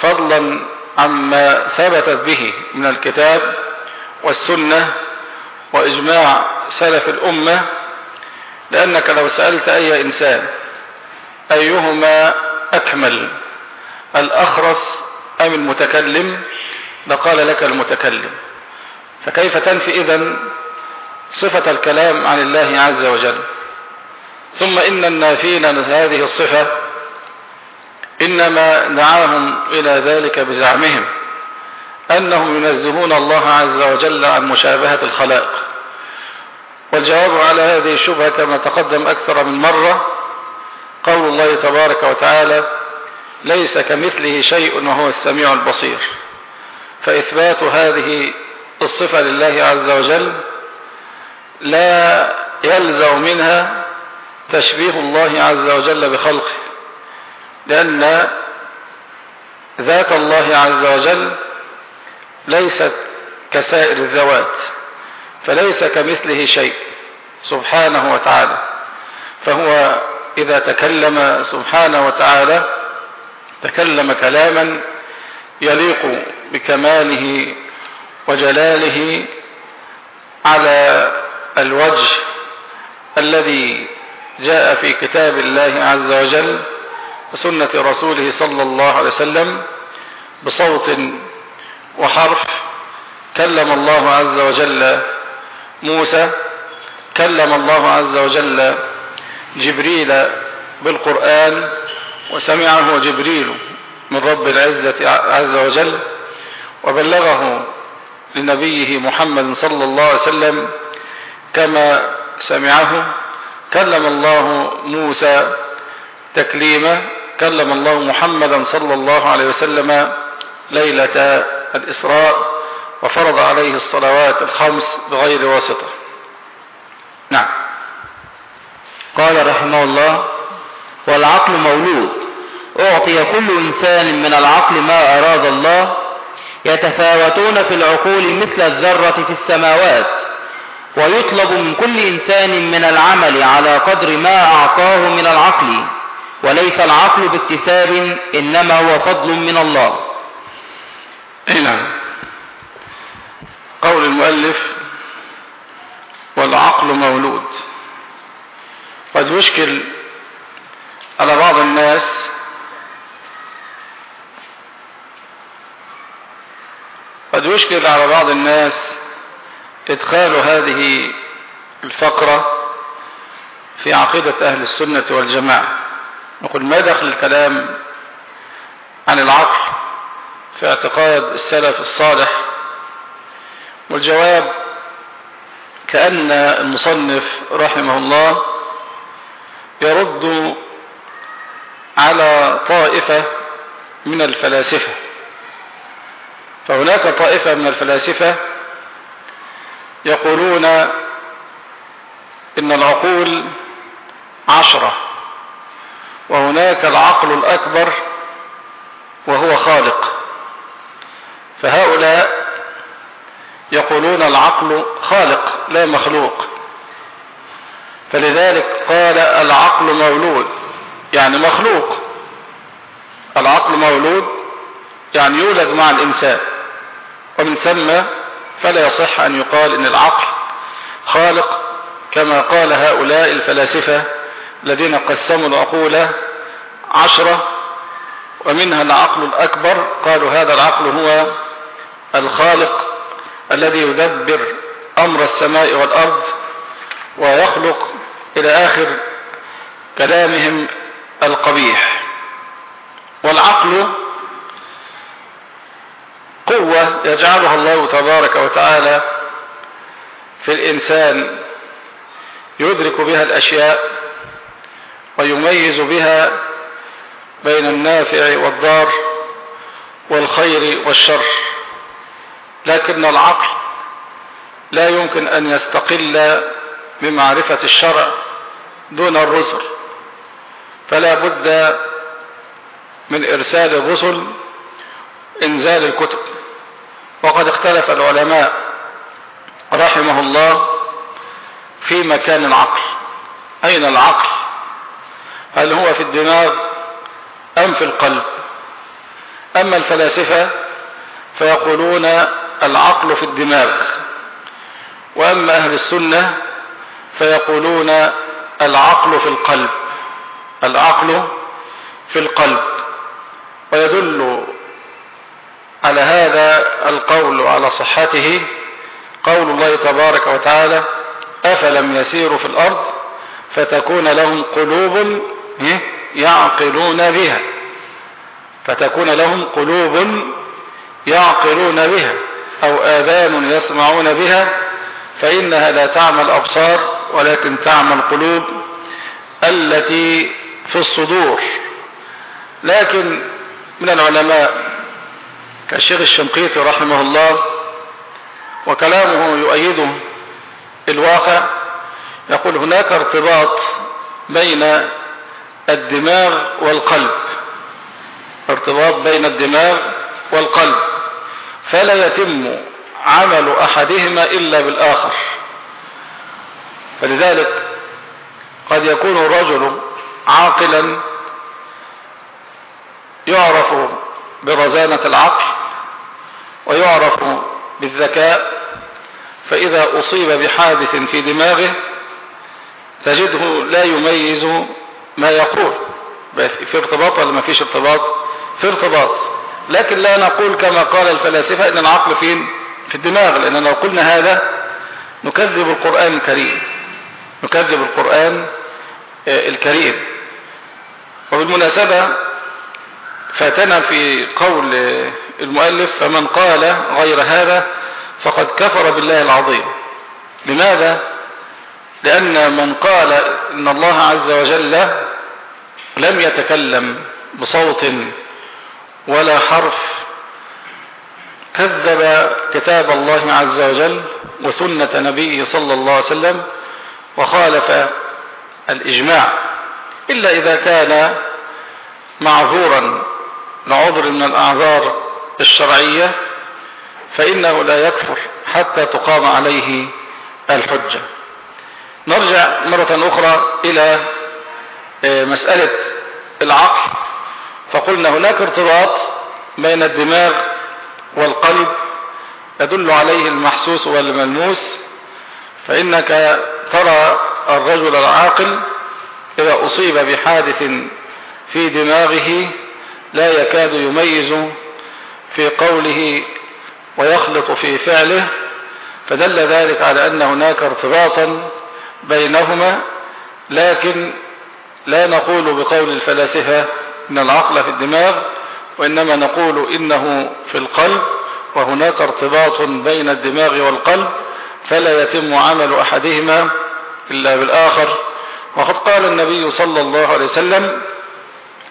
فضلا عما ثبتت به من الكتاب والسنة وإجماع سلف الأمة لأنك لو سألت أي إنسان أيهما أكمل الأخرس أم المتكلم؟ لقال لك المتكلم. فكيف تنفي إذن صفة الكلام عن الله عز وجل؟ ثم إن النافين هذه الصفة إنما دعاهم إلى ذلك بزعمهم. أنهم ينزهون الله عز وجل عن مشابهة الخلائق. والجواب على هذه الشبهة كما تقدم أكثر من مرة قول الله تبارك وتعالى ليس كمثله شيء وهو السميع البصير. فإثبات هذه الصفة لله عز وجل لا يلزم منها تشبيه الله عز وجل بخلقه لأن ذات الله عز وجل ليست كسائر الذوات فليس كمثله شيء سبحانه وتعالى. فهو إذا تكلم سبحانه وتعالى تكلم كلاما يليق بكماله وجلاله على الوجه الذي جاء في كتاب الله عز وجل وسنة رسوله صلى الله عليه وسلم بصوت وحرف كلم الله عز وجل موسى كلم الله عز وجل جبريل بالقرآن وسمعه جبريل من رب العزة عز وجل وبلغه لنبيه محمد صلى الله عليه وسلم كما سمعه كلم الله موسى تكليما كلم الله محمدا صلى الله عليه وسلم ليلة الإسراء وفرض عليه الصلوات الخمس بغير واسطة. نعم. قال رحمه الله والعقل مولود. أعطي كل إنسان من العقل ما أراد الله. يتفاوتون في العقول مثل الذرة في السماوات. ويطلب من كل إنسان من العمل على قدر ما أعطاه من العقل. وليس العقل باكتساب إنما هو فضل من الله. نعم. قول المؤلف والعقل مولود. قد يشكل على بعض الناس قد يشكل على بعض الناس إدخال هذه الفقرة في عقيدة أهل السنة والجماعة. نقول ما دخل الكلام عن العقل؟ في اعتقاد السلف الصالح والجواب كأن المصنف رحمه الله يرد على طائفة من الفلاسفة. فهناك طائفة من الفلاسفة يقولون إن العقول عشرة وهناك العقل الأكبر وهو خالق. فهؤلاء يقولون العقل خالق لا مخلوق. فلذلك قال العقل مولود يعني مخلوق. العقل مولود يعني يولد مع الإنسان ومن ثم فلا يصح أن يقال إن العقل خالق كما قال هؤلاء الفلاسفة الذين قسموا العقول عشرة ومنها العقل الأكبر. قالوا هذا العقل هو الخالق الذي يدبر أمر السماء والأرض ويخلق إلى آخر كلامهم القبيح. والعقل قوة يجعلها الله تبارك وتعالى في الإنسان يدرك بها الأشياء ويميز بها بين النافع والضار والخير والشر. لكن العقل لا يمكن أن يستقل بمعرفة الشرع دون الرسل. فلا بد من إرسال الرسل إنزال الكتب. وقد اختلف العلماء رحمه الله في مكان العقل. أين العقل؟ هل هو في الدماغ أم في القلب؟ أما الفلاسفة فيقولون العقل في الدماغ. وأما أهل السنة فيقولون العقل في القلب العقل في القلب. ويدل على هذا القول وعلى صحته قول الله تبارك وتعالى أفلم يسيروا في الأرض فتكون لهم قلوب يعقلون بها. فتكون لهم قلوب يعقلون بها. أو آذان يسمعون بها فإنها لا تعمى الأبصار ولكن تعمى القلوب التي في الصدور. لكن من العلماء كالشيخ الشنقيطي رحمه الله وكلامه يؤيده الواقع يقول هناك ارتباط بين الدماغ والقلب. ارتباط بين الدماغ والقلب. فلا يتم عمل أحدهما إلا بالآخر. فلذلك قد يكون الرجل عاقلا يعرف برزانة العقل ويعرف بالذكاء فإذا أصيب بحادث في دماغه تجده لا يميز ما يقول. في ارتباط ولا ما فيش ارتباط؟ في ارتباط. لكن لا نقول كما قال الفلاسفة إن العقل فين؟ في الدماغ لأن لو قلنا هذا نكذب القرآن الكريم. نكذب القرآن الكريم. وبالمناسبة فاتنا في قول المؤلف فمن قال غير هذا فقد كفر بالله العظيم. لماذا؟ لأن من قال إن الله عز وجل لم يتكلم بصوت ولا حرف. كذب كتاب الله عز وجل وسنة نبيه صلى الله عليه وسلم وخالف الإجماع. إلا إذا كان معذورا لعذر من الأعذار الشرعية فإنه لا يكفر حتى تقام عليه الحجة. نرجع مرة أخرى إلى مسألة العقل. فقلنا هناك ارتباط بين الدماغ والقلب يدل عليه المحسوس والملموس فإنك ترى الرجل العاقل إذا أصيب بحادث في دماغه لا يكاد يميز في قوله ويخلط في فعله فدل ذلك على أن هناك ارتباطا بينهما لكن لا نقول بقول الفلاسفة إن العقل في الدماغ وإنما نقول إنه في القلب وهناك ارتباط بين الدماغ والقلب فلا يتم عمل أحدهما إلا بالآخر. وقد قال النبي صلى الله عليه وسلم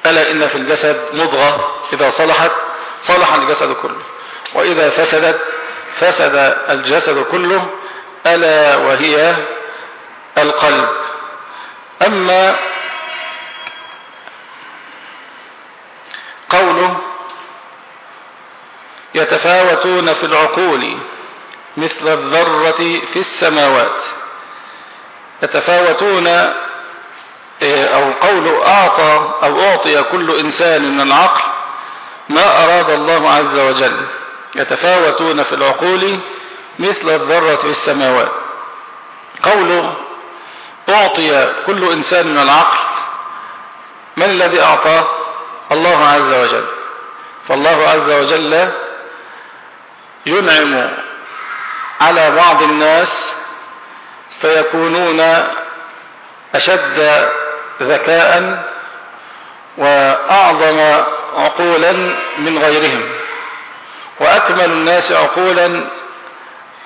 ألا إن في الجسد مضغة إذا صلحت صلح الجسد كله وإذا فسدت فسد الجسد كله ألا وهي القلب. أما قوله يتفاوتون في العقول مثل الذرة في السماوات. يتفاوتون أو قول أعطى أو أعطي كل إنسان من العقل ما أراد الله عز وجل. يتفاوتون في العقول مثل الذرة في السماوات. قوله أعطي كل إنسان من العقل من الذي أعطاه؟ الله عز وجل. فالله عز وجل ينعم على بعض الناس فيكونون أشد ذكاء وأعظم عقولا من غيرهم. وأكمل الناس عقولا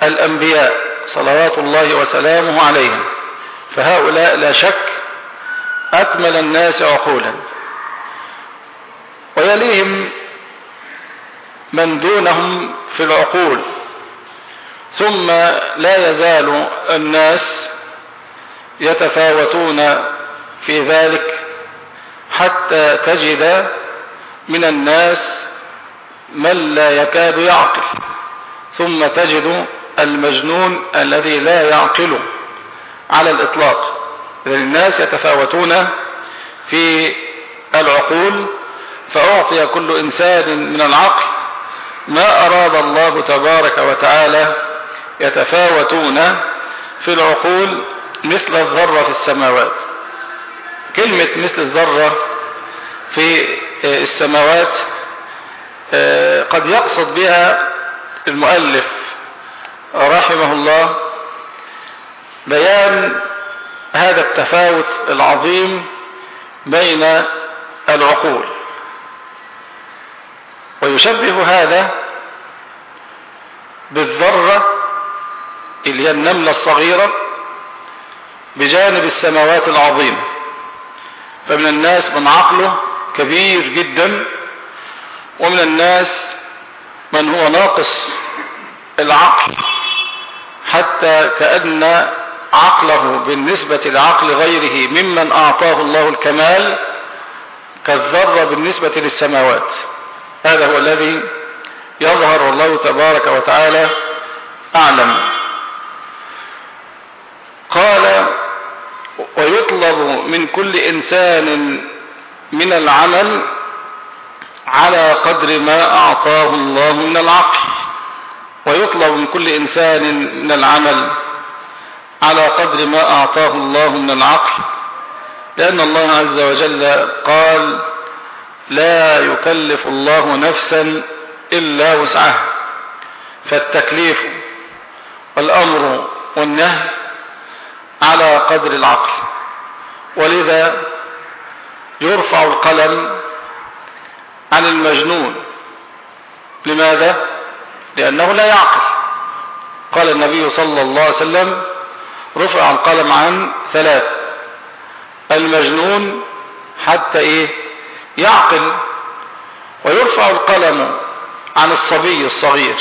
الأنبياء صلوات الله وسلامه عليهم. فهؤلاء لا شك أكمل الناس عقولا. ويليهم من دونهم في العقول. ثم لا يزال الناس يتفاوتون في ذلك حتى تجد من الناس من لا يكاد يعقل. ثم تجد المجنون الذي لا يعقل على الإطلاق. الناس يتفاوتون في العقول فأعطي كل إنسان من العقل ما أراد الله تبارك وتعالى يتفاوتون في العقول مثل الذرة في السماوات. كلمة مثل الذرة في السماوات قد يقصد بها المؤلف رحمه الله بيان هذا التفاوت العظيم بين العقول. ويشبه هذا بالذرة اللي هي النملة الصغيرة بجانب السماوات العظيمة. فمن الناس من عقله كبير جدا ومن الناس من هو ناقص العقل حتى كأن عقله بالنسبة لعقل غيره ممن أعطاه الله الكمال كالذرة بالنسبة للسماوات. هذا هو الذي يظهر الله تبارك وتعالى أعلم. قال ويطلب من كل إنسان من العمل على قدر ما أعطاه الله من العقل. ويطلب من كل إنسان من العمل على قدر ما أعطاه الله من العقل. لأن الله عز وجل قال لا يكلف الله نفسا إلا وسعها. فالتكليف والأمر والنهي على قدر العقل. ولذا يرفع القلم عن المجنون. لماذا؟ لأنه لا يعقل. قال النبي صلى الله عليه وسلم رفع القلم عن ثلاث المجنون حتى إيه؟ يعقل ويرفع القلم عن الصبي الصغير.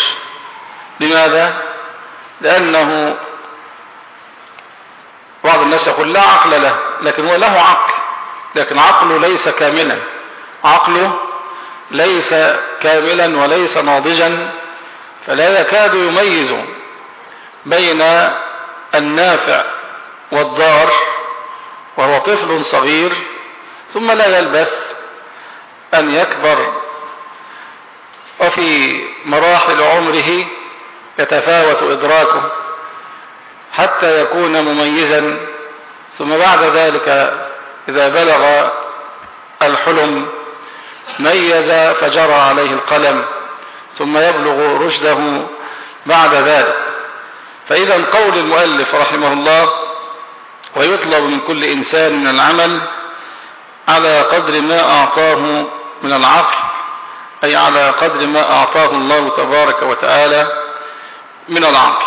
لماذا؟ لأنه بعض الناس يقول لا عقل له لكن هو له عقل لكن عقله ليس كاملا. عقله ليس كاملا وليس ناضجا فلا يكاد يميز بين النافع والضار وهو طفل صغير ثم لا يلبث أن يكبر. وفي مراحل عمره يتفاوت إدراكه حتى يكون مميزا. ثم بعد ذلك إذا بلغ الحلم ميز فجرى عليه القلم ثم يبلغ رشده بعد ذلك. فإذا قول المؤلف رحمه الله ويطلب من كل إنسان من العمل على قدر ما أعطاه من العقل أي على قدر ما أعطاه الله تبارك وتعالى من العقل.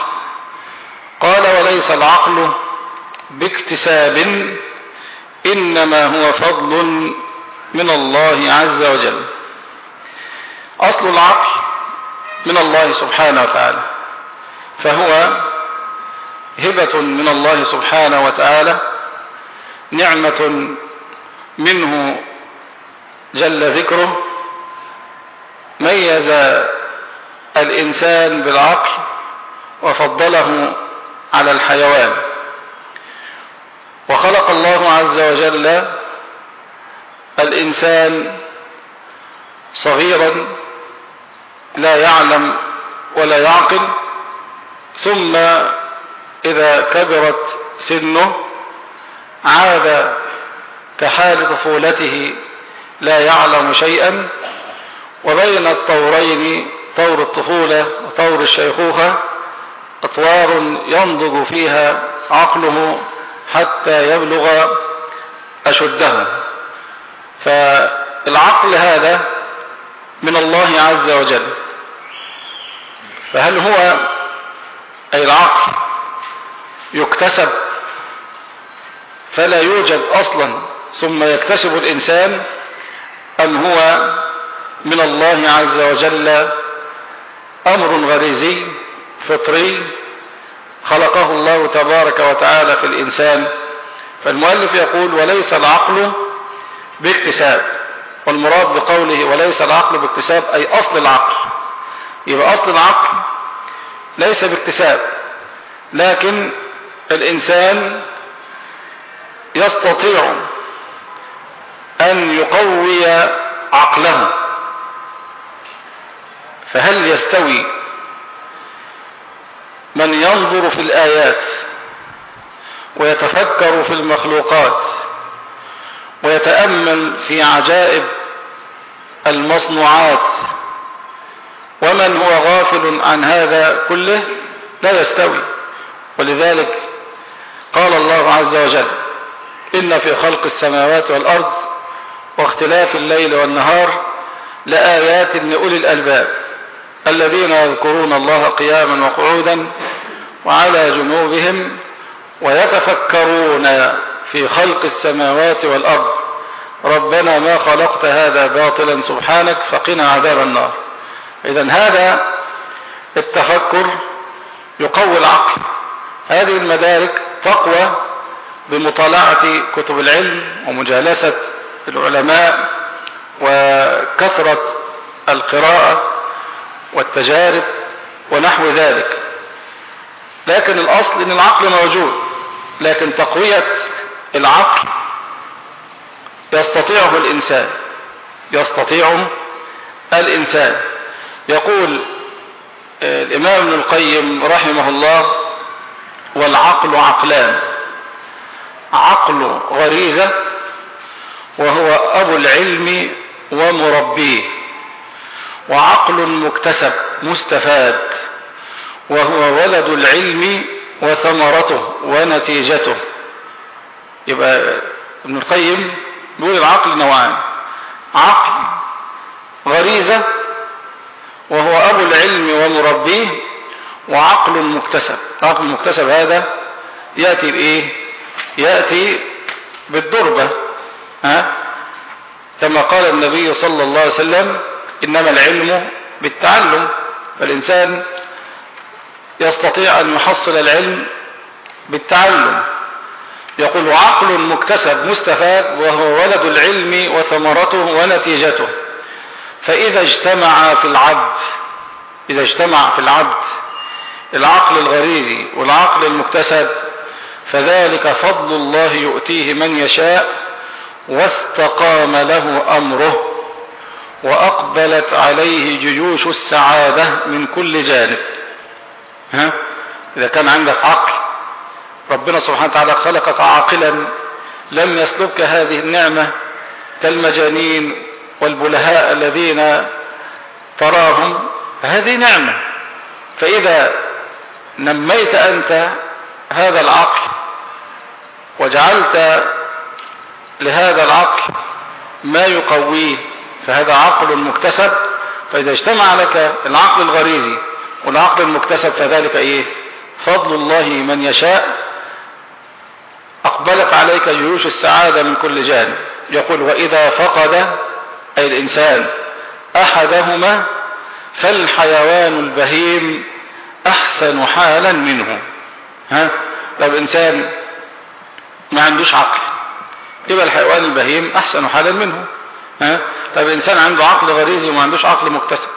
قال وليس العقل باكتساب إنما هو فضل من الله عز وجل. أصل العقل من الله سبحانه وتعالى فهو هبة من الله سبحانه وتعالى نعمة منه جل ذكره ميز الإنسان بالعقل وفضله على الحيوان. وخلق الله عز وجل الإنسان صغيرا لا يعلم ولا يعقل ثم إذا كبرت سنه عاد كحال طفولته لا يعلم شيئا وبين الطورين طور الطفولة وطور الشيخوخة أطوار ينضج فيها عقله حتى يبلغ أشده. فالعقل هذا من الله عز وجل. فهل هو أي العقل يكتسب؟ فلا يوجد أصلا ثم يكتسب الإنسان أم هو من الله عز وجل أمر غريزي فطري خلقه الله تبارك وتعالى في الإنسان فالمؤلف يقول وليس العقل باكتساب. والمراد بقوله وليس العقل باكتساب أي أصل العقل. يبقى أصل العقل ليس باكتساب لكن الإنسان يستطيع أن يقوي عقله فهل يستوي من ينظر في الآيات ويتفكر في المخلوقات ويتأمل في عجائب المصنوعات ومن هو غافل عن هذا كله؟ لا يستوي. ولذلك قال الله عز وجل إن في خلق السماوات والأرض واختلاف الليل والنهار لآيات لأولي الألباب الذين يذكرون الله قياما وقعودا وعلى جنوبهم ويتفكرون في خلق السماوات والأرض ربنا ما خلقت هذا باطلا سبحانك فقنا عذاب النار. إذا هذا التفكر يقوي العقل. هذه المدارك تقوى بمطالعة كتب العلم ومجالسة العلماء وكثرة القراءة والتجارب ونحو ذلك. لكن الأصل أن العقل موجود لكن تقوية العقل يستطيعه الإنسان يستطيعه الإنسان. يقول الإمام ابن القيم رحمه الله والعقل عقلان عقل غريزة وهو أبو العلم ومربيه وعقل مكتسب مستفاد وهو ولد العلم وثمرته ونتيجته. يبقى ابن القيم بيقول العقل نوعان. عقل غريزة وهو أبو العلم ومربيه وعقل مكتسب. عقل مكتسب هذا يأتي بإيه يأتي بالضربة ها؟ كما قال النبي صلى الله عليه وسلم إنما العلم بالتعلم. فالإنسان يستطيع أن يحصل العلم بالتعلم. يقول عقل مكتسب مستفاد وهو ولد العلم وثمرته ونتيجته. فإذا اجتمع في العبد إذا اجتمع في العبد العقل الغريزي والعقل المكتسب فذلك فضل الله يؤتيه من يشاء واستقام له أمره وأقبلت عليه جيوش السعادة من كل جانب. ها؟ إذا كان عندك عقل ربنا سبحانه وتعالى خلقك عاقلا لم يسلبك هذه النعمة كالمجانين والبلهاء الذين تراهم. فهذه نعمة. فإذا نميت أنت هذا العقل وجعلت لهذا العقل ما يقويه فهذا عقل مكتسب. فإذا اجتمع لك العقل الغريزي والعقل المكتسب فذلك إيه؟ فضل الله من يشاء. أقبلت عليك جيوش السعادة من كل جانب يقول وإذا فقد أي الإنسان أحدهما فالحيوان البهيم أحسن حالا منه. ها؟ لو الانسان ما عندوش عقل. يبقى الحيوان البهيم أحسن حالا منه. ها؟ طب الانسان عنده عقل غريزي وما عندوش عقل مكتسب.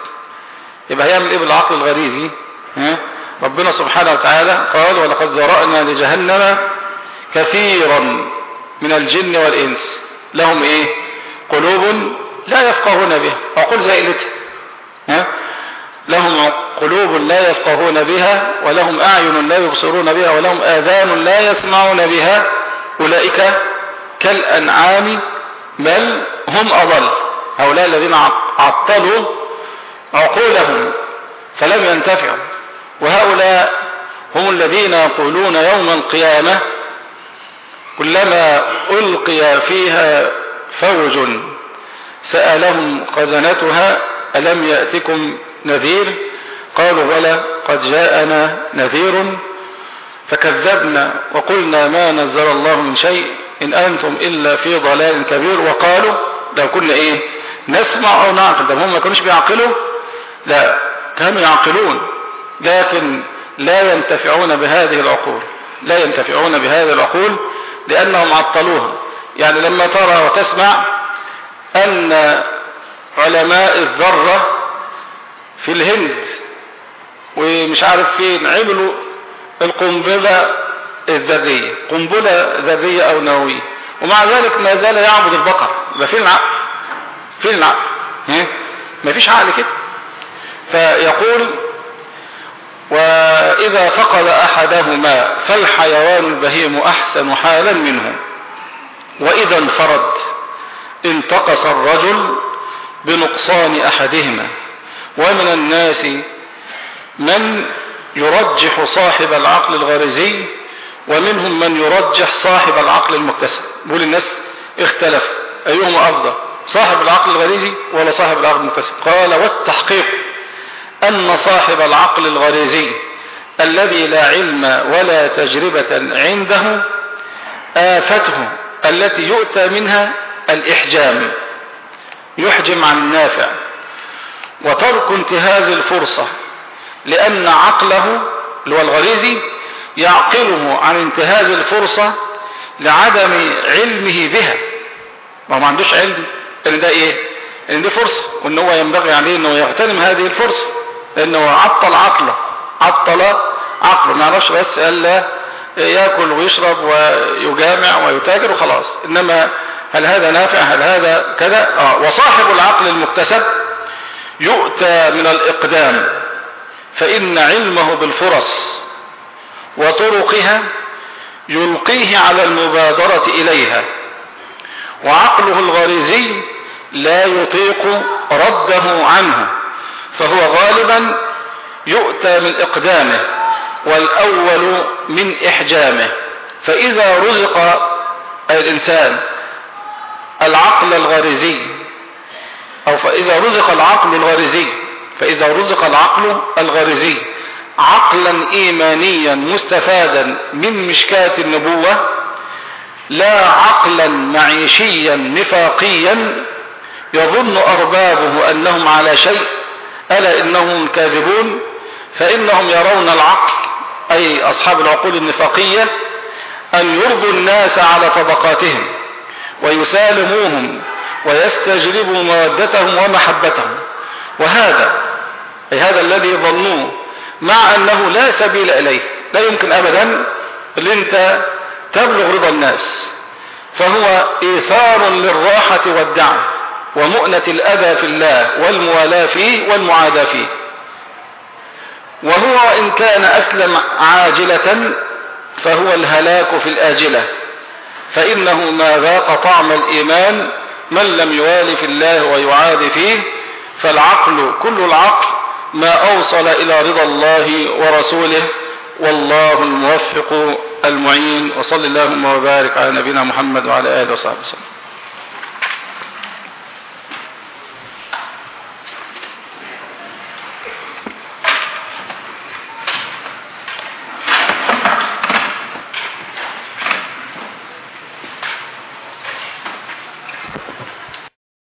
يبقى هيعمل إيه بالعقل الغريزي؟ ها؟ ربنا سبحانه وتعالى قال ولقد ذرأنا لجهنم كثيرا من الجن والإنس. لهم إيه؟ قلوب لا يفقهون بها. عقول زائلتها. ها؟ لهم قلوب لا يفقهون بها ولهم أعين لا يبصرون بها ولهم آذان لا يسمعون بها. أولئك كالأنعام بل هم أضل. هؤلاء الذين عطلوا عقولهم فلم ينتفعوا. وهؤلاء هم الذين يقولون يوم القيامة كلما ألقي فيها فوج سألهم خزنتها ألم يأتكم نذير؟ قالوا بلى قد جاءنا نذير فكذبنا وقلنا ما نزل الله من شيء إن أنتم إلا في ضلال كبير وقالوا لو كنا إيه؟ نسمع أو نعقل. ده هم ما كانوش بيعقلوا؟ لا كانوا يعقلون لكن لا ينتفعون بهذه العقول. لا ينتفعون بهذه العقول لأنهم عطلوها. يعني لما ترى وتسمع أن علماء الذرة في الهند ومش عارف فين عملوا القنبلة الذرية قنبلة ذرية أو نووية. ومع ذلك ما زال يعبد البقر. ده فين العقل. فين العقل. ما فيش عقل كده. فيقول وإذا فقد أحدهما فالحيوان البهيم أحسن حالا منه. وإذا انفرد انتقص الرجل بنقصان أحدهما. ومن الناس من يرجح صاحب العقل الغريزي ومنهم من يرجح صاحب العقل المكتسب. بقول الناس اختلف. أيهما أفضل صاحب العقل الغريزي ولا صاحب العقل المكتسب؟ قال والتحقيق أن صاحب العقل الغريزي الذي لا علم ولا تجربة عنده آفته التي يؤتى منها الإحجام يحجم عن النافع. وترك انتهاز الفرصة لأن عقله اللي هو الغريزي يعقله عن انتهاز الفرصة لعدم علمه بها. ما هو ما عندوش علم إن ده إيه؟ إن دي فرصة وإن هو ينبغي عليه إنه يغتنم هذه الفرصة لأنه عطل عقله عطل عقله. ما يعرفش بس الا يأكل ويشرب ويجامع ويتاجر وخلاص. إنما هل هذا نافع؟ هل هذا كذا؟ آه. وصاحب العقل المكتسب يؤتى من الإقدام فإن علمه بالفرص وطرقها يلقيه على المبادرة إليها. وعقله الغريزي لا يطيق رده عنه فهو غالبا يؤتى من إقدامه والأول من إحجامه. فإذا رزق الإنسان العقل الغريزي أو فإذا رزق العقل الغريزي فإذا رزق العقل الغريزي عقلا إيمانيا مستفادا من مشكاة النبوة لا عقلا معيشيا نفاقيا. يظن أربابه أنهم على شيء ألا إنهم كاذبون؟ فإنهم يرون العقل أي أصحاب العقول النفاقية أن يرضوا الناس على طبقاتهم ويسالموهم ويستجلبوا مودتهم ومحبتهم. وهذا أي هذا الذي ظنوه مع أنه لا سبيل إليه لا يمكن أبدا اللي أنت تبلغ رضا الناس. فهو إيثار للراحة والدعم ومؤنة الأذى في الله والموالاة فيه والمعاداة فيه. وهو إن كان أسلم عاجلة فهو الهلاك في الآجلة. فإنه ما ذاق طعم الإيمان من لم يوالي في الله ويعاد فيه فالعقل كل العقل ما أوصل إلى رضا الله ورسوله والله الموفق المعين وصل اللهم وبارك على نبينا محمد وعلى آله وصحبه وسلم.